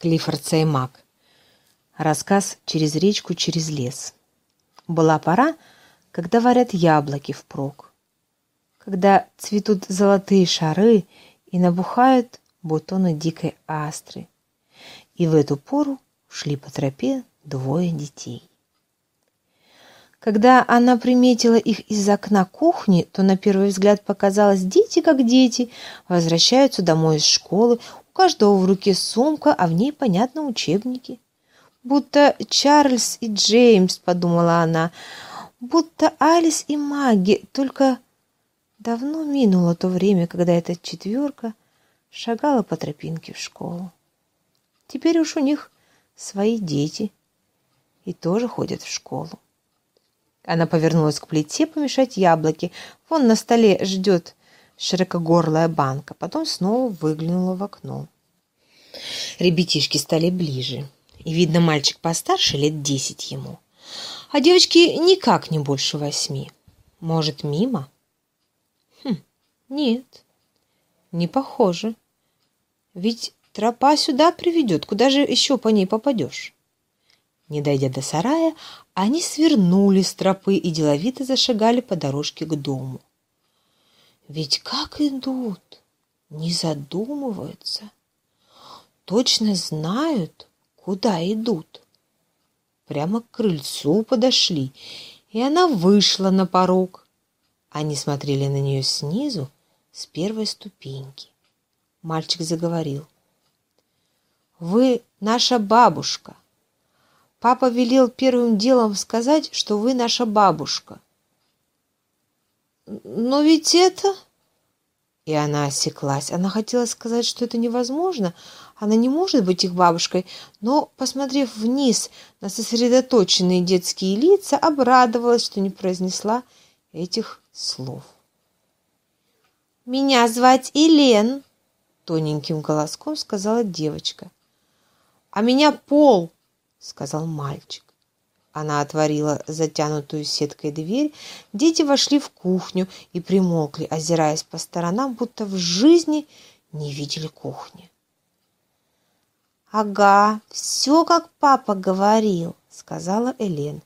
Клиффорд Сеймак. Рассказ «Через речку, через лес». Была пора, когда варят яблоки впрок, когда цветут золотые шары и набухают бутоны дикой астры. И в эту пору шли по тропе двое детей. Когда она приметила их из окна кухни, то на первый взгляд показалось, дети как дети, возвращаются домой из школы, у каждого в руке сумка, а в ней, понятно, учебники. Будто Чарльз и Джеймс, подумала она, будто Алис и Маги, только давно минуло то время, когда эта четверка шагала по тропинке в школу. Теперь уж у них свои дети и тоже ходят в школу. Она повернулась к плите помешать яблоки. Вон на столе ждет широкогорлая банка. Потом снова выглянула в окно. Ребятишки стали ближе. И, видно, мальчик постарше, лет десять ему. А девочки никак не больше восьми. Может, мимо? Хм, нет, не похоже. Ведь тропа сюда приведет. Куда же еще по ней попадешь? Не дойдя до сарая, они свернули с тропы и деловито зашагали по дорожке к дому. Ведь как идут, не задумываются, точно знают, куда идут. Прямо к крыльцу подошли, и она вышла на порог. Они смотрели на нее снизу, с первой ступеньки. Мальчик заговорил. «Вы наша бабушка. Папа велел первым делом сказать, что вы наша бабушка. Но ведь это... И она осеклась. Она хотела сказать, что это невозможно. Она не может быть их бабушкой, но, посмотрев вниз на сосредоточенные детские лица, обрадовалась, что не произнесла этих слов. «Меня звать Елен», — тоненьким голоском сказала девочка. «А меня Пол», — сказал мальчик. Она отворила затянутую сеткой дверь. Дети вошли в кухню и примолкли, озираясь по сторонам, будто в жизни не видели кухни. «Ага, все, как папа говорил», — сказала Элен.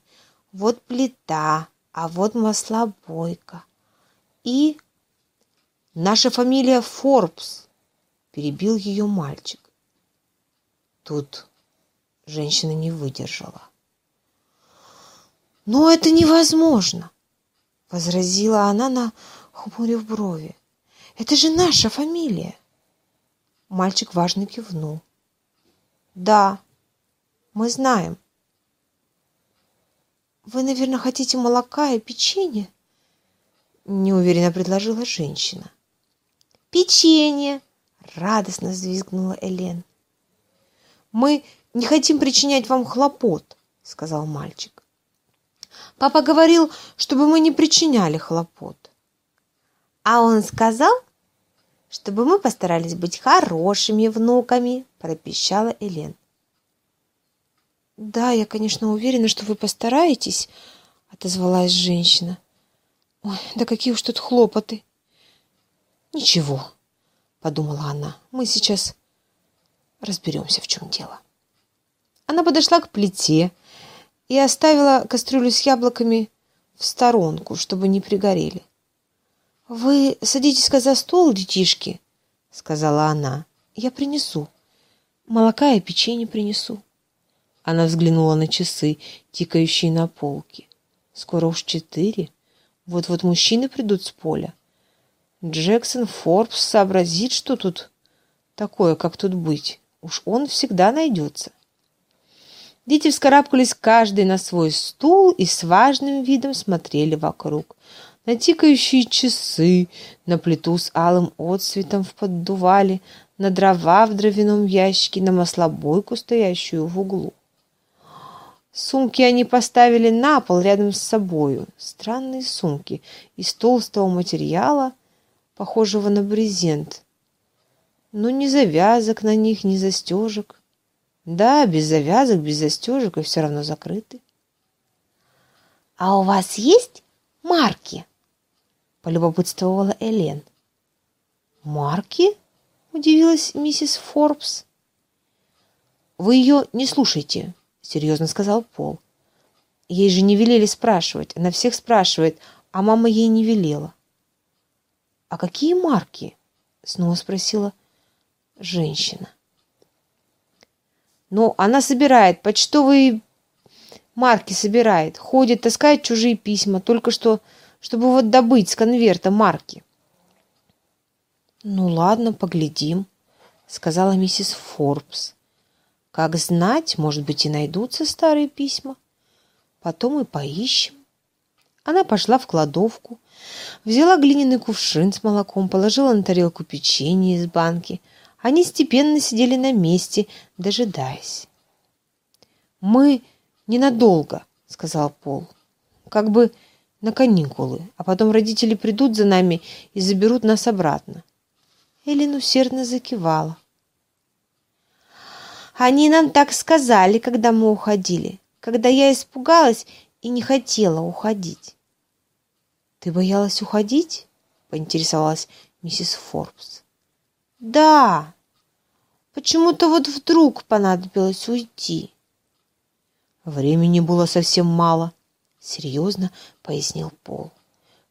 «Вот плита, а вот маслобойка. И наша фамилия Форбс», — перебил ее мальчик. Тут Женщина не выдержала. «Но это невозможно!» — возразила она на хмурив брови. «Это же наша фамилия!» Мальчик важно кивнул. «Да, мы знаем». «Вы, наверное, хотите молока и печенье?» Неуверенно предложила женщина. «Печенье!» — радостно взвизгнула Элен. «Мы не хотим причинять вам хлопот», — сказал мальчик. «Папа говорил, чтобы мы не причиняли хлопот». «А он сказал, чтобы мы постарались быть хорошими внуками», — пропищала Элен. «Да, я, конечно, уверена, что вы постараетесь», — отозвалась женщина. «Ой, да какие уж тут хлопоты!» «Ничего», — подумала она, — «мы сейчас разберемся, в чем дело». Она подошла к плите и оставила кастрюлю с яблоками в сторонку, чтобы не пригорели. «Вы садитесь-ка за стол, детишки», — сказала она. «Я принесу. Молока и печенье принесу». Она взглянула на часы, тикающие на полке. «Скоро уж четыре. Вот-вот мужчины придут с поля. Джексон Форбс сообразит, что тут такое, как тут быть. Уж он всегда найдется». Дети вскарабкались каждый на свой стул и с важным видом смотрели вокруг. На тикающие часы, на плиту с алым отцветом в поддувале, на дрова в дровяном ящике, на маслобойку, стоящую в углу. Сумки они поставили на пол рядом с собою. Странные сумки из толстого материала, похожего на брезент. Но ни завязок на них, ни застежек. Да, без завязок, без застежек и все равно закрыты. «А у вас есть марки?» — полюбопытствовала Элен. «Марки?» — удивилась миссис Форбс. вы ее не слушайте, серьезно сказал Пол. Ей же не велели спрашивать. Она всех спрашивает, а мама ей не велела. «А какие марки?» — снова спросила женщина. «Ну, она собирает, почтовые марки собирает, ходит, таскает чужие письма, только что, чтобы вот добыть с конверта марки». «Ну ладно, поглядим», — сказала миссис Форбс. «Как знать, может быть, и найдутся старые письма. Потом и поищем». Она пошла в кладовку, взяла глиняный кувшин с молоком, положила на тарелку печенье из банки. Они степенно сидели на месте, дожидаясь. «Мы ненадолго», — сказал Пол, — «как бы на каникулы, а потом родители придут за нами и заберут нас обратно». Эллен усердно закивала. «Они нам так сказали, когда мы уходили, когда я испугалась и не хотела уходить». «Ты боялась уходить?» — поинтересовалась миссис Форбс. «Да, почему-то вот вдруг понадобилось уйти». Времени было совсем мало, серьезно пояснил Пол.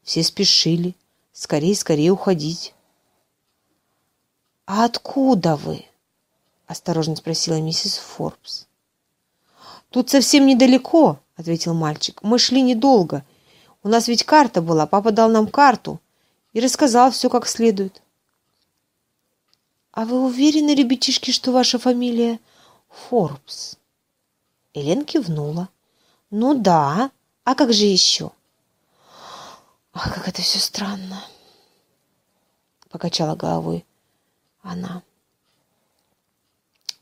Все спешили, скорее-скорее уходить. «А откуда вы?» — осторожно спросила миссис Форбс. «Тут совсем недалеко», — ответил мальчик. «Мы шли недолго. У нас ведь карта была. Папа дал нам карту и рассказал все как следует». «А вы уверены, ребятишки, что ваша фамилия Форбс?» Элен кивнула. «Ну да. А как же еще?» «Ах, как это все странно!» Покачала головой она.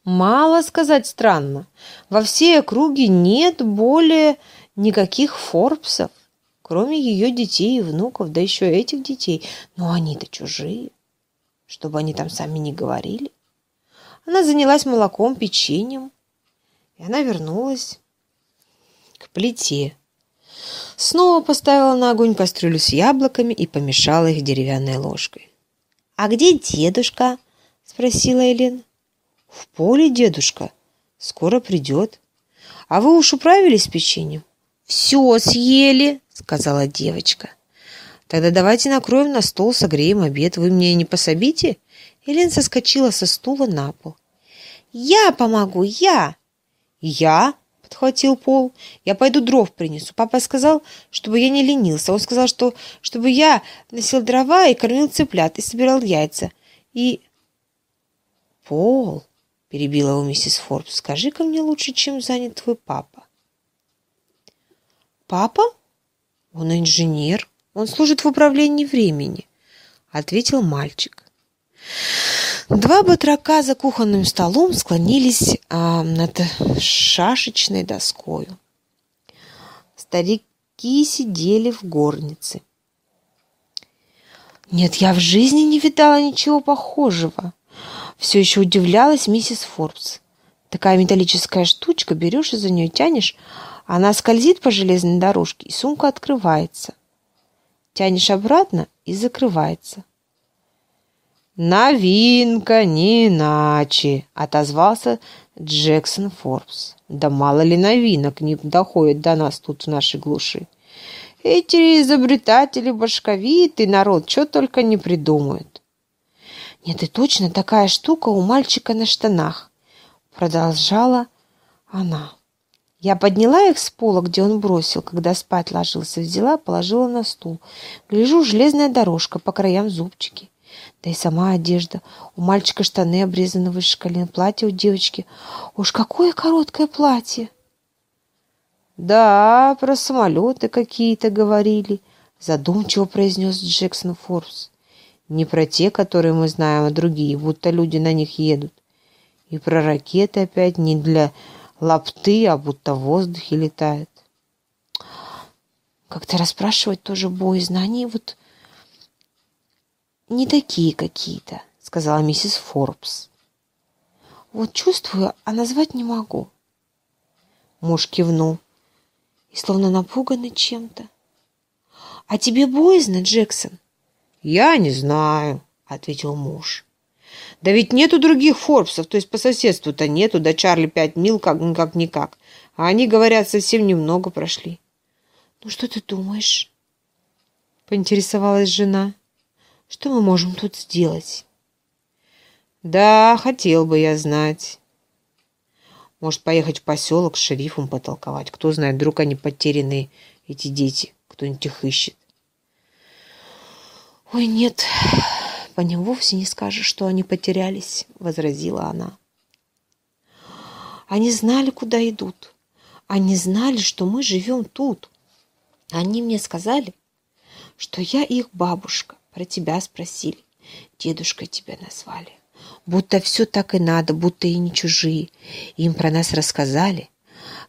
Мало сказать странно. Во всей округе нет более никаких Форбсов, кроме ее детей и внуков, да еще этих детей. Но они-то чужие, чтобы они там сами не говорили. Она занялась молоком, печеньем, и она вернулась к плите. Снова поставила на огонь кастрюлю с яблоками и помешала их деревянной ложкой. «А где дедушка?» — спросила Элен. «В поле, дедушка. Скоро придет. А вы уж управились с печеньем?» «Все съели», — сказала девочка. «Тогда давайте накроем на стол, согреем обед. Вы мне не пособите?» Элен соскочила со стула на пол. «Я помогу, я!» «Я?» — подхватил Пол. «Я пойду дров принесу. Папа сказал, чтобы я не ленился. Он сказал, что чтобы я носил дрова и кормил цыплят, и собирал яйца. И «Пол», — перебила его миссис Форбс, — «скажи-ка мне лучше, чем занят твой папа». «Папа? Он инженер. Он служит в управлении времени», — ответил мальчик. Два батрака за кухонным столом склонились а, над шашечной доскою. Старики сидели в горнице. «Нет, я в жизни не видала ничего похожего», все еще удивлялась миссис Форбс. Такая металлическая штучка, берешь и за нее тянешь, она скользит по железной дорожке, и сумка открывается. Тянешь обратно и закрывается. «Новинка, не иначе!» — отозвался Джексон Форбс. «Да мало ли новинок не доходит до нас тут в нашей глуши. Эти изобретатели башковитый народ что только не придумают. «Нет, и точно такая штука у мальчика на штанах», — продолжала она. Я подняла их с пола, где он бросил, когда спать ложился, взяла, положила на стул. Гляжу, железная дорожка, по краям зубчики. Да и сама одежда. У мальчика штаны обрезаны выше колен, платье у девочки. Уж какое короткое платье! Да, про самолеты какие-то говорили, задумчиво произнес Джексон Форбс. Не про те, которые мы знаем, а другие, будто люди на них едут. И про ракеты опять не для лапты, а будто в воздухе летают. Как-то расспрашивать тоже боязно. Они вот не такие какие-то, сказала миссис Форбс. Вот чувствую, а назвать не могу. Муж кивнул и словно напуганный чем-то. А тебе боязно, Джексон? «Я не знаю», — ответил муж. Да ведь нету других Форбсов, то есть по соседству-то нету, да Чарли пять мил как-никак. А они, говорят, совсем немного прошли. «Ну что ты думаешь?» — поинтересовалась жена. «Что мы можем тут сделать?» «Да, хотел бы я знать. Может, поехать в поселок с шерифом потолковать. Кто знает, вдруг они потерянные, эти дети. Кто-нибудь их ищет». «Ой, нет, по ним вовсе не скажешь, что они потерялись», — возразила она. «Они знали, куда идут. Они знали, что мы живем тут. Они мне сказали, что я их бабушка. Про тебя спросили. Дедушкой тебя назвали. Будто все так и надо, будто и не чужие. Им про нас рассказали.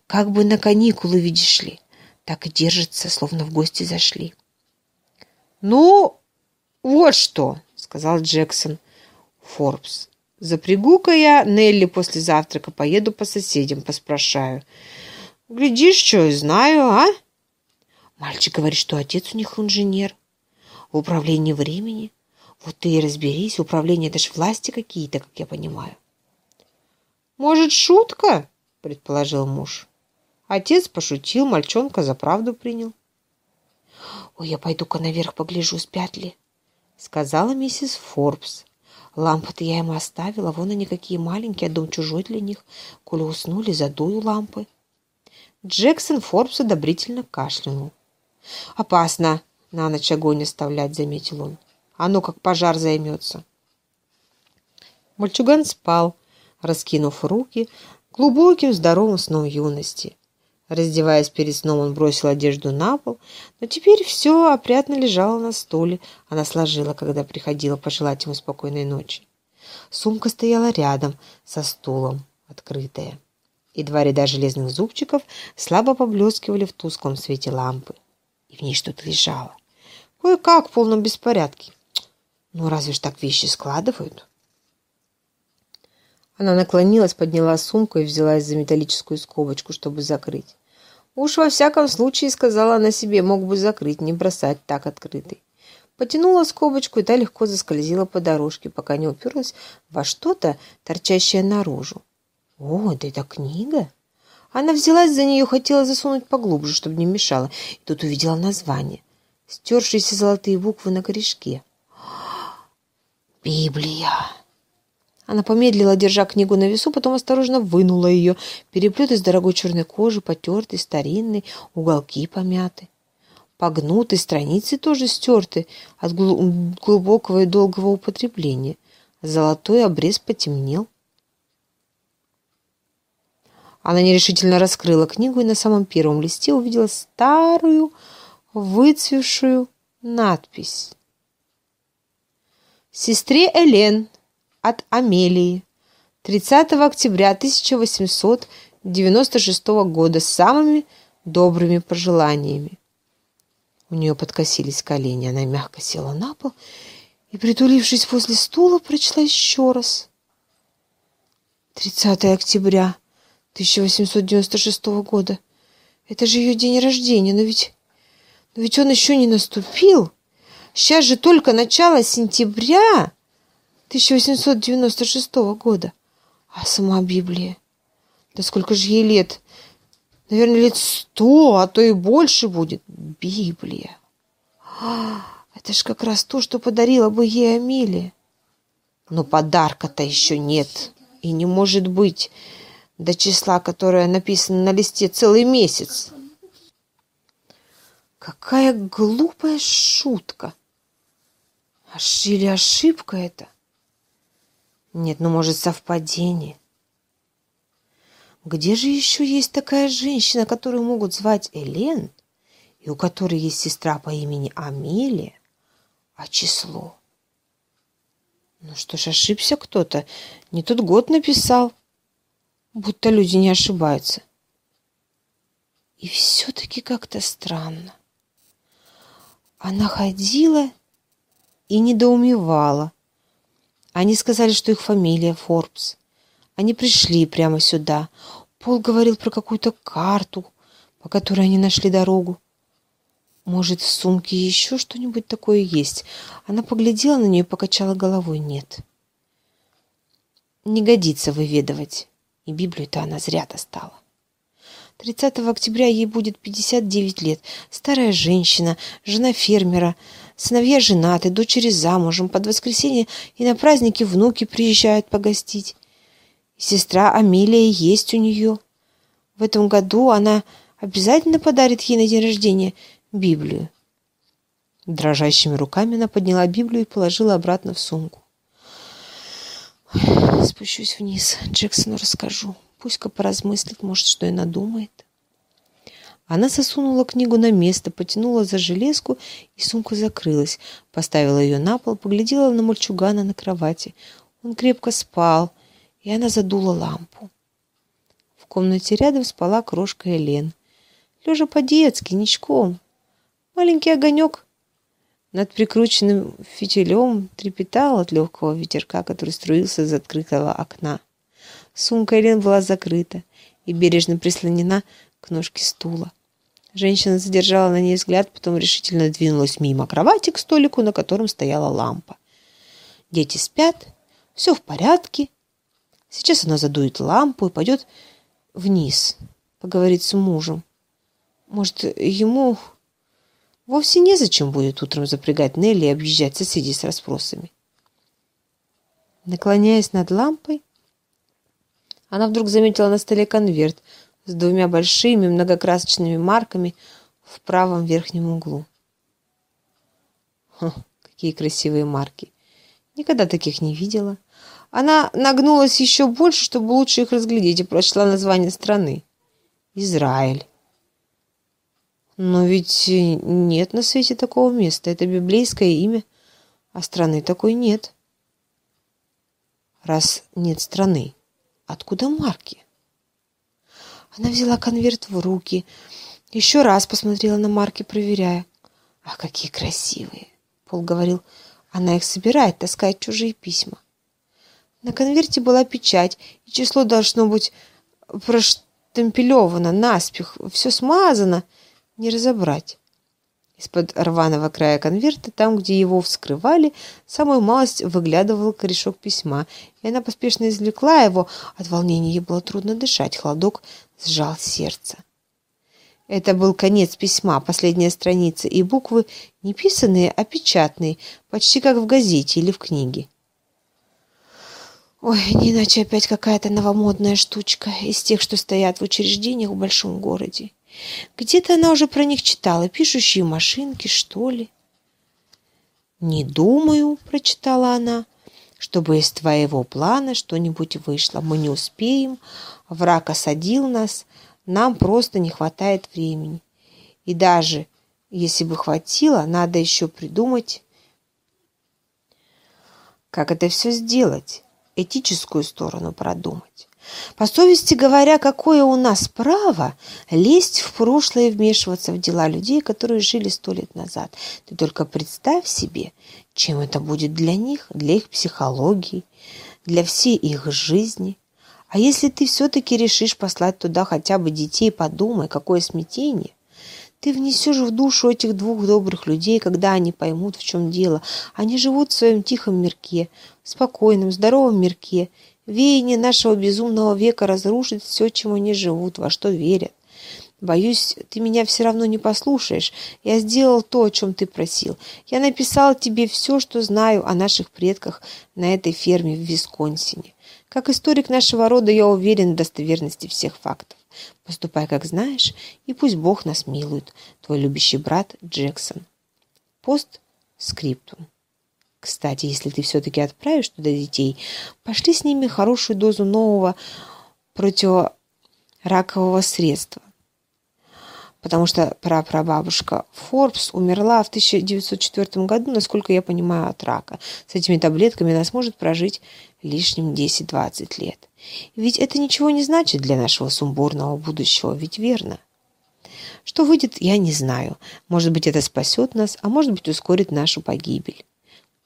Как бы на каникулы, видишь ли. Так и держатся, словно в гости зашли. «Ну, вот что», — сказал Джексон Форбс. «Запрягу-ка я Нелли после завтрака, поеду по соседям, поспрашаю. Глядишь, что и знаю, а?» Мальчик говорит, что отец у них инженер. В управлении времени. Вот ты и разберись, управление это ж власти какие-то, как я понимаю. Может, шутка? Предположил муж. Отец пошутил, мальчонка за правду принял. «Ой, я пойду-ка наверх погляжу, спят ли?» — сказала миссис Форбс. «Лампы-то я ему оставила, вон они какие маленькие, а дом чужой для них. Коли уснули, задую лампы». Джексон Форбс одобрительно кашлянул. «Опасно на ночь огонь оставлять», — заметил он. «Оно как пожар займется». Мальчуган спал, раскинув руки, глубоким здоровым сном юности. Раздеваясь перед сном, он бросил одежду на пол, но теперь все опрятно лежало на столе. Она сложила, когда приходила пожелать ему спокойной ночи. Сумка стояла рядом со стулом, открытая, и два ряда железных зубчиков слабо поблескивали в тусклом свете лампы и в ней что-то лежало. Кое-как в полном беспорядке. Ну, разве ж так вещи складывают? Она наклонилась, подняла сумку и взялась за металлическую скобочку, чтобы закрыть. Уж во всяком случае, сказала она себе, мог бы закрыть, не бросать так открытой. Потянула скобочку, и та легко заскользила по дорожке, пока не уперлась во что-то, торчащее наружу. О, да это книга! Она взялась за нее, хотела засунуть поглубже, чтобы не мешало, и тут увидела название. Стершиеся золотые буквы на корешке. «Библия!» Она помедлила, держа книгу на весу, потом осторожно вынула ее. Переплет из дорогой черной кожи, потертый, старинный, уголки помяты. Погнуты, страницы тоже стерты от глубокого и долгого употребления. Золотой обрез потемнел. Она нерешительно раскрыла книгу и на самом первом листе увидела старую, выцвевшую надпись. «Сестре Элен от Амелии. 30 октября 1896 года с самыми добрыми пожеланиями». У нее подкосились колени, она мягко села на пол и, притулившись возле стула, прочла еще раз. «30 октября 1896 года. Это же ее день рождения, но ведь... Но ведь он еще не наступил. Сейчас же только начало сентября 1896 года. А сама Библия? Да сколько же ей лет? Наверное, лет сто, а то и больше будет. Библия. А, это ж как раз то, что подарила бы ей Амелия. Но подарка-то еще нет. И не может быть до числа, которое написано на листе целый месяц. Какая глупая шутка! Аж или ошибка это? Нет, ну, может, совпадение. Где же еще есть такая женщина, которую могут звать Элен, и у которой есть сестра по имени Амелия, а число? Ну что ж, ошибся кто-то. Не тот год написал будто люди не ошибаются. И все-таки как-то странно. Она ходила и недоумевала. Они сказали, что их фамилия Форбс. Они пришли прямо сюда. Пол говорил про какую-то карту, по которой они нашли дорогу. Может, в сумке еще что-нибудь такое есть? Она поглядела на нее и покачала головой. Нет. не годится выведывать. И Библию-то она зря достала. 30 октября ей будет 59 лет. Старая женщина, жена фермера, сыновья женаты, дочери замужем. Под воскресенье и на праздники внуки приезжают погостить. сестра Амелия есть у нее. В этом году она обязательно подарит ей на день рождения Библию. Дрожащими руками она подняла Библию и положила обратно в сумку. Спущусь вниз, Джексону расскажу. Пусть-ка поразмыслит, может, что и надумает. Она сосунула книгу на место, потянула за железку, и сумка закрылась. Поставила ее на пол, поглядела на мальчугана на кровати. Он крепко спал, и она задула лампу. В комнате рядом спала крошка Элен. Лежа по-детски, ничком. Маленький огонек над прикрученным фитилем трепетал от легкого ветерка, который струился из открытого окна. Сумка Элен была закрыта и бережно прислонена к ножке стула. Женщина задержала на ней взгляд, потом решительно двинулась мимо кровати к столику, на котором стояла лампа. Дети спят, все в порядке. Сейчас она задует лампу и пойдет вниз, поговорить с мужем. Может, ему вовсе незачем будет утром запрягать Нелли и объезжать соседей с расспросами. Наклоняясь над лампой, она вдруг заметила на столе конверт с двумя большими многокрасочными марками в правом верхнем углу. Хм, какие красивые марки. Никогда таких не видела. Она нагнулась еще больше, чтобы лучше их разглядеть, и прочла название страны. Израиль. Но ведь нет на свете такого места. Это библейское имя, а страны такой нет. Раз нет страны, Откуда марки? Она взяла конверт в руки, еще раз посмотрела на марки, проверяя. «Ах, какие красивые!» Пол говорил, она их собирает, таскает чужие письма. На конверте была печать, и число должно быть проштемпелевано, наспех, все смазано, не разобрать. Из-под рваного края конверта, там, где его вскрывали, самую малость выглядывал корешок письма, и она поспешно извлекла его. От волнения ей было трудно дышать, холодок сжал сердце. Это был конец письма, последняя страница, и буквы не писанные, а печатные, почти как в газете или в книге. Ой, не иначе опять какая-то новомодная штучка из тех, что стоят в учреждениях в большом городе. Где-то она уже про них читала. Пишущие машинки, что ли? «Не думаю», — прочитала она, — «чтобы из твоего плана что-нибудь вышло. Мы не успеем. Враг осадил нас. Нам просто не хватает времени. И даже если бы хватило, надо еще придумать, как это все сделать, этическую сторону продумать. По совести говоря, какое у нас право лезть в прошлое и вмешиваться в дела людей, которые жили сто лет назад? Ты только представь себе, чем это будет для них, для их психологии, для всей их жизни. А если ты все-таки решишь послать туда хотя бы детей, подумай, какое смятение. Ты внесешь в душу этих двух добрых людей, когда они поймут, в чем дело. Они живут в своем тихом мирке, в спокойном, здоровом мирке, Веяние нашего безумного века разрушит все, чем они живут, во что верят. Боюсь, ты меня все равно не послушаешь. Я сделал то, о чем ты просил. Я написал тебе все, что знаю о наших предках на этой ферме в Висконсине. Как историк нашего рода я уверен в достоверности всех фактов. Поступай, как знаешь, и пусть Бог нас милует. Твой любящий брат Джексон. Пост скриптум. Кстати, если ты все-таки отправишь туда детей, пошли с ними хорошую дозу нового противоракового средства. Потому что прапрабабушка Форбс умерла в 1904 году, насколько я понимаю, от рака. С этими таблетками она сможет прожить лишним 10-20 лет. Ведь это ничего не значит для нашего сумбурного будущего, ведь верно? Что выйдет, я не знаю. Может быть, это спасет нас, а может быть, ускорит нашу погибель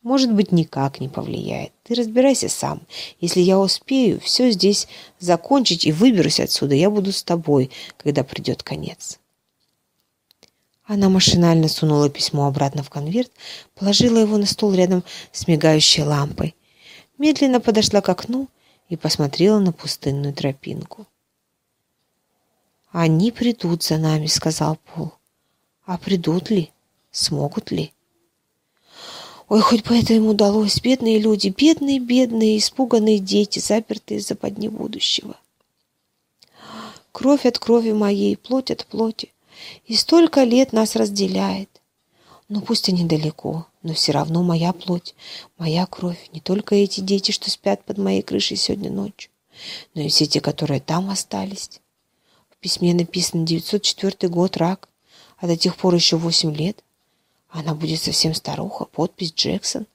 может быть, никак не повлияет. Ты разбирайся сам. Если я успею все здесь закончить и выберусь отсюда, я буду с тобой, когда придет конец. Она машинально сунула письмо обратно в конверт, положила его на стол рядом с мигающей лампой. Медленно подошла к окну и посмотрела на пустынную тропинку. «Они придут за нами», — сказал Пол. «А придут ли? Смогут ли?» Ой, хоть бы это им удалось, бедные люди, бедные, бедные, испуганные дети, запертые за подни будущего. Кровь от крови моей, плоть от плоти. И столько лет нас разделяет. Ну, пусть они далеко, но все равно моя плоть, моя кровь. Не только эти дети, что спят под моей крышей сегодня ночью, но и все те, которые там остались. В письме написано 904 год, рак, а до тех пор еще 8 лет. Она будет совсем старуха, подпись Джексон.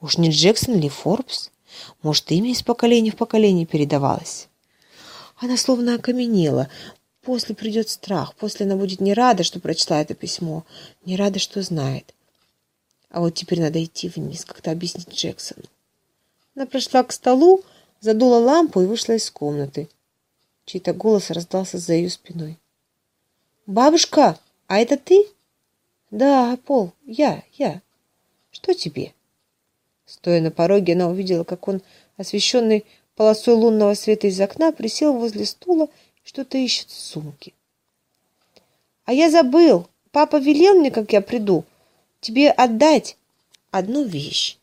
Уж не Джексон или Форбс? Может, имя из поколения в поколение передавалось? Она словно окаменела. После придет страх, после она будет не рада, что прочла это письмо, не рада, что знает. А вот теперь надо идти вниз, как-то объяснить Джексону. Она прошла к столу, задула лампу и вышла из комнаты. Чей-то голос раздался за ее спиной. «Бабушка, а это ты?» «Да, Пол, я, я. Что тебе?» Стоя на пороге, она увидела, как он, освещенный полосой лунного света из окна, присел возле стула и что-то ищет в сумке. «А я забыл. Папа велел мне, как я приду, тебе отдать одну вещь.